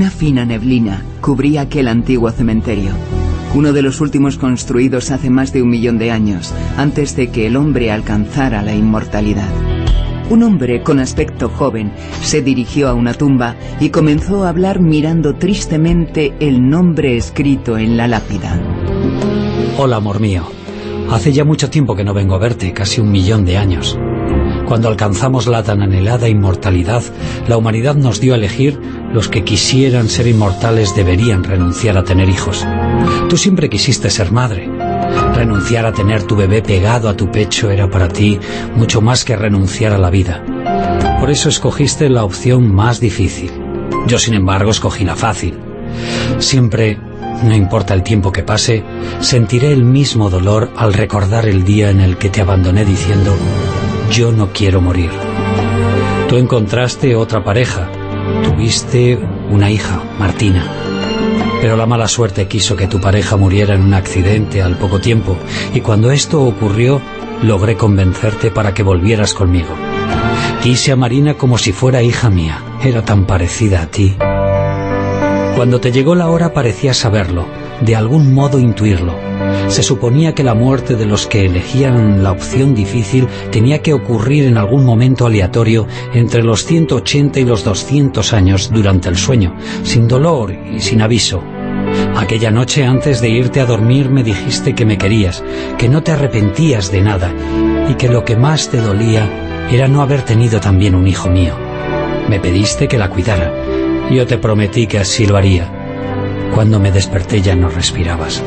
Una fina neblina cubría aquel antiguo cementerio, uno de los últimos construidos hace más de un millón de años, antes de que el hombre alcanzara la inmortalidad. Un hombre con aspecto joven se dirigió a una tumba y comenzó a hablar mirando tristemente el nombre escrito en la lápida. Hola, amor mío. Hace ya mucho tiempo que no vengo a verte, casi un millón de años. Cuando alcanzamos la tan anhelada inmortalidad, la humanidad nos dio a elegir los que quisieran ser inmortales deberían renunciar a tener hijos. Tú siempre quisiste ser madre. Renunciar a tener tu bebé pegado a tu pecho era para ti mucho más que renunciar a la vida. Por eso escogiste la opción más difícil. Yo, sin embargo, escogí la fácil. Siempre, no importa el tiempo que pase, sentiré el mismo dolor al recordar el día en el que te abandoné diciendo yo no quiero morir. Tú encontraste otra pareja, tuviste una hija, Martina. Pero la mala suerte quiso que tu pareja muriera en un accidente al poco tiempo, y cuando esto ocurrió, logré convencerte para que volvieras conmigo. Quise a Marina como si fuera hija mía, era tan parecida a ti. Cuando te llegó la hora parecías saberlo, de algún modo intuirlo, se suponía que la muerte de los que elegían la opción difícil tenía que ocurrir en algún momento aleatorio entre los 180 y los 200 años durante el sueño, sin dolor y sin aviso. Aquella noche antes de irte a dormir me dijiste que me querías, que no te arrepentías de nada y que lo que más te dolía era no haber tenido también un hijo mío. Me pediste que la cuidara. Yo te prometí que así lo haría. Cuando me desperté ya no respirabas.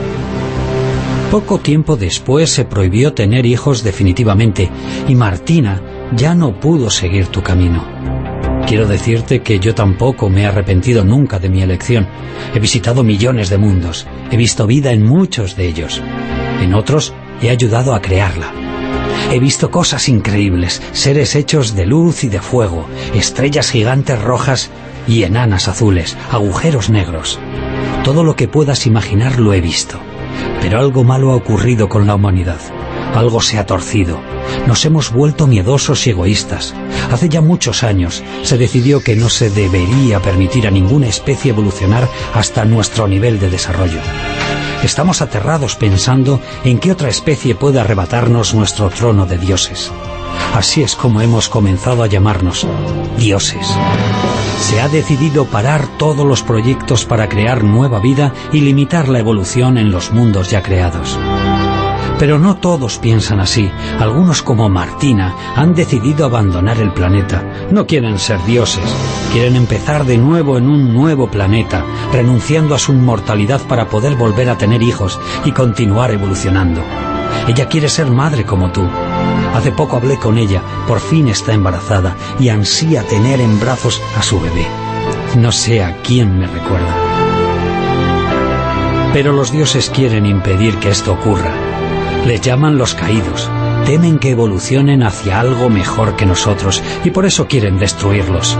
Poco tiempo después se prohibió tener hijos definitivamente y Martina ya no pudo seguir tu camino. Quiero decirte que yo tampoco me he arrepentido nunca de mi elección. He visitado millones de mundos, he visto vida en muchos de ellos. En otros he ayudado a crearla. He visto cosas increíbles, seres hechos de luz y de fuego, estrellas gigantes rojas y enanas azules, agujeros negros. Todo lo que puedas imaginar lo he visto. Pero algo malo ha ocurrido con la humanidad. Algo se ha torcido. Nos hemos vuelto miedosos y egoístas. Hace ya muchos años se decidió que no se debería permitir a ninguna especie evolucionar hasta nuestro nivel de desarrollo. Estamos aterrados pensando en qué otra especie puede arrebatarnos nuestro trono de dioses. Así es como hemos comenzado a llamarnos dioses. Se ha decidido parar todos los proyectos para crear nueva vida y limitar la evolución en los mundos ya creados. Pero no todos piensan así. Algunos como Martina han decidido abandonar el planeta. No quieren ser dioses. Quieren empezar de nuevo en un nuevo planeta, renunciando a su inmortalidad para poder volver a tener hijos y continuar evolucionando. Ella quiere ser madre como tú. Hace poco hablé con ella, por fin está embarazada y ansía tener en brazos a su bebé. No sé a quién me recuerda. Pero los dioses quieren impedir que esto ocurra. Les llaman los caídos. Temen que evolucionen hacia algo mejor que nosotros y por eso quieren destruirlos.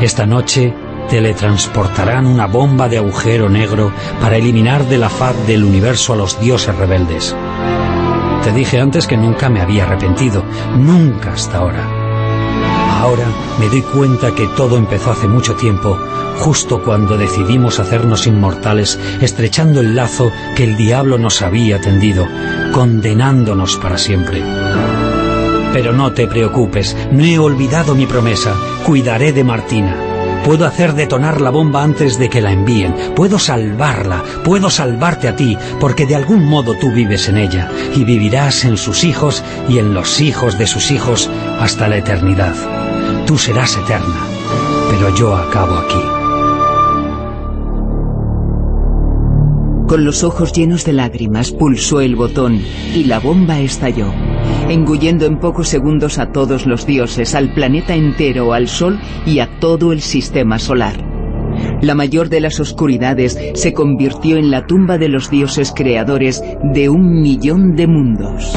Esta noche teletransportarán una bomba de agujero negro para eliminar de la faz del universo a los dioses rebeldes. Te dije antes que nunca me había arrepentido, nunca hasta ahora. Ahora me doy cuenta que todo empezó hace mucho tiempo, justo cuando decidimos hacernos inmortales, estrechando el lazo que el diablo nos había tendido, condenándonos para siempre. Pero no te preocupes, no he olvidado mi promesa, cuidaré de Martina. Puedo hacer detonar la bomba antes de que la envíen. Puedo salvarla. Puedo salvarte a ti, porque de algún modo tú vives en ella y vivirás en sus hijos y en los hijos de sus hijos hasta la eternidad. Tú serás eterna, pero yo acabo aquí. Con los ojos llenos de lágrimas pulsó el botón y la bomba estalló engullendo en pocos segundos a todos los dioses, al planeta entero, al Sol y a todo el sistema solar. La mayor de las oscuridades se convirtió en la tumba de los dioses creadores de un millón de mundos.